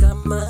Kama